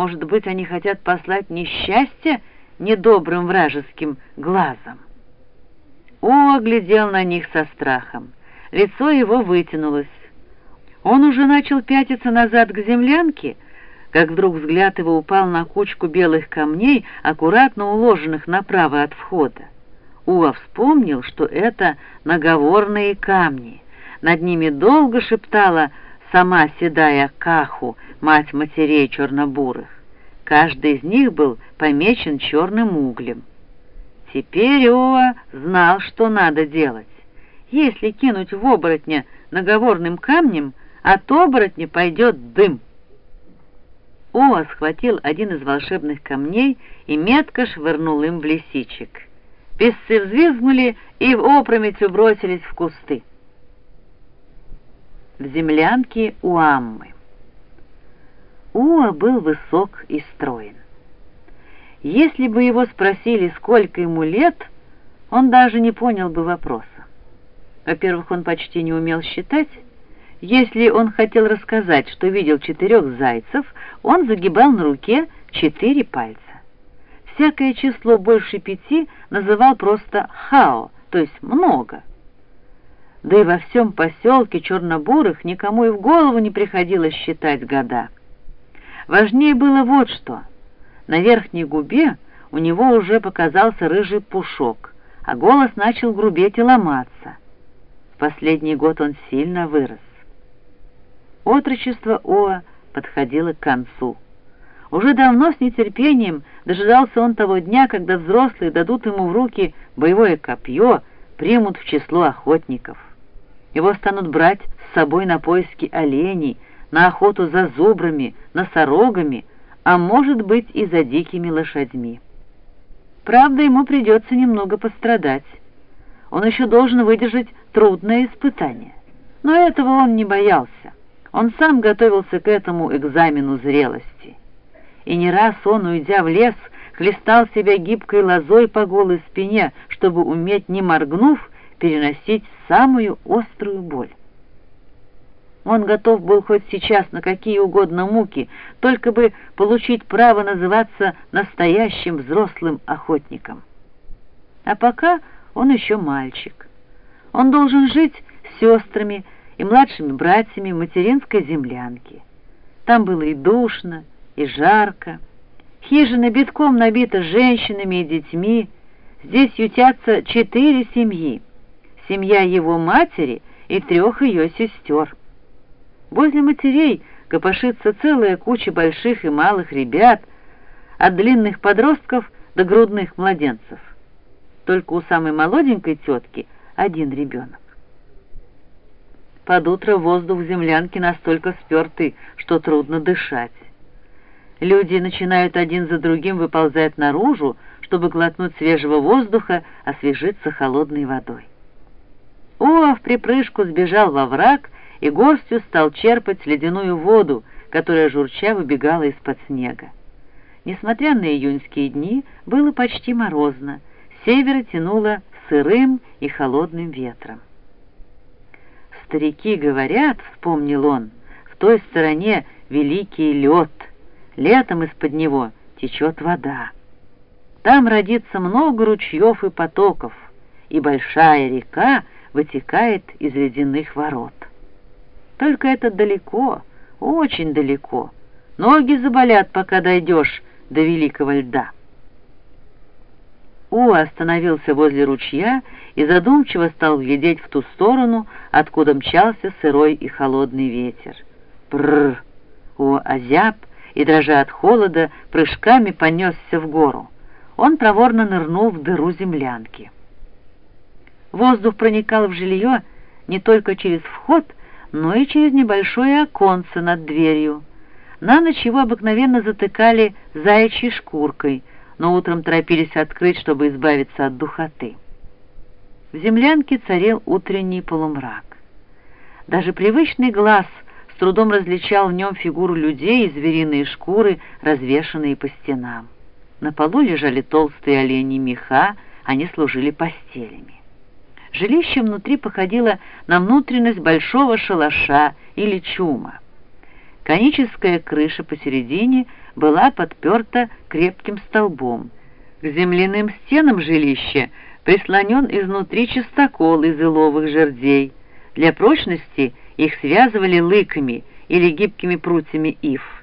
Может быть, они хотят послать несчастье недобрым вражеским глазом. О, глядел на них со страхом. Лицо его вытянулось. Он уже начал пятиться назад к землянке, как вдруг взгляд его упал на кучку белых камней, аккуратно уложенных направо от входа. Уа вспомнил, что это наговорные камни. Над ними долго шептала сама седая Каху, мать матерей чернобурых. Каждый из них был помечен черным углем. Теперь Уа знал, что надо делать. Если кинуть в оборотня наговорным камнем, от оборотня пойдет дым. Уа схватил один из волшебных камней и метко швырнул им в лисичек. Песцы взвизгнули и в опрометью бросились в кусты. В землянке у Аммы. Уа был высок и строен. Если бы его спросили, сколько ему лет, он даже не понял бы вопроса. Во-первых, он почти не умел считать. Если он хотел рассказать, что видел четырех зайцев, он загибал на руке четыре пальца. Всякое число больше пяти называл просто «хао», то есть «много». Да и во всем поселке Чернобурых никому и в голову не приходилось считать года. Важнее было вот что. На верхней губе у него уже показался рыжий пушок, а голос начал грубеть и ломаться. В последний год он сильно вырос. Отрочество Оа подходило к концу. Уже давно с нетерпением дожидался он того дня, когда взрослые дадут ему в руки боевое копье, примут в число охотников. Его станут брать с собой на поиски оленей, на охоту за зубрами, носорогами, а может быть и за дикими лошадьми. Правда, ему придется немного пострадать. Он еще должен выдержать трудное испытание. Но этого он не боялся. Он сам готовился к этому экзамену зрелости. И не раз он, уйдя в лес, хлестал себя гибкой лозой по голой спине, чтобы уметь, не моргнув, переносить самую острую боль. Он готов был хоть сейчас на какие угодно муки, только бы получить право называться настоящим взрослым охотником. А пока он еще мальчик. Он должен жить с сестрами и младшими братьями материнской землянки. Там было и душно, и жарко. Хижина битком набита женщинами и детьми. Здесь ютятся четыре семьи. Семья его матери и трех ее сестер. Возле матерей копошится целая куча больших и малых ребят, от длинных подростков до грудных младенцев. Только у самой молоденькой тетки один ребенок. Под утро воздух в землянке настолько спертый, что трудно дышать. Люди начинают один за другим выползать наружу, чтобы глотнуть свежего воздуха, освежиться холодной водой. Уа в припрыжку сбежал во враг и горстью стал черпать ледяную воду, которая журча выбегала из-под снега. Несмотря на июньские дни, было почти морозно, с севера тянуло сырым и холодным ветром. «Старики говорят, — вспомнил он, — в той стороне великий лед, летом из-под него течет вода. Там родится много ручьев и потоков, и большая река вытекает из ледяных ворот. Только это далеко, очень далеко. Ноги заболят, пока дойдешь до великого льда. У остановился возле ручья и задумчиво стал глядеть в ту сторону, откуда мчался сырой и холодный ветер. Бррр! У озяб и, дрожа от холода, прыжками понесся в гору. Он проворно нырнул в дыру землянки. Воздух проникал в жилье не только через вход, но и через небольшое оконце над дверью. На ночь его обыкновенно затыкали заячьей шкуркой, но утром торопились открыть, чтобы избавиться от духоты. В землянке царил утренний полумрак. Даже привычный глаз с трудом различал в нем фигуру людей и звериные шкуры, развешанные по стенам. На полу лежали толстые оленьи меха, они служили постелями. Жилище внутри походило на внутренность большого шалаша или чума. Коническая крыша посередине была подперта крепким столбом. К земляным стенам жилища прислонен изнутри частокол из иловых жердей. Для прочности их связывали лыками или гибкими прутьями ив.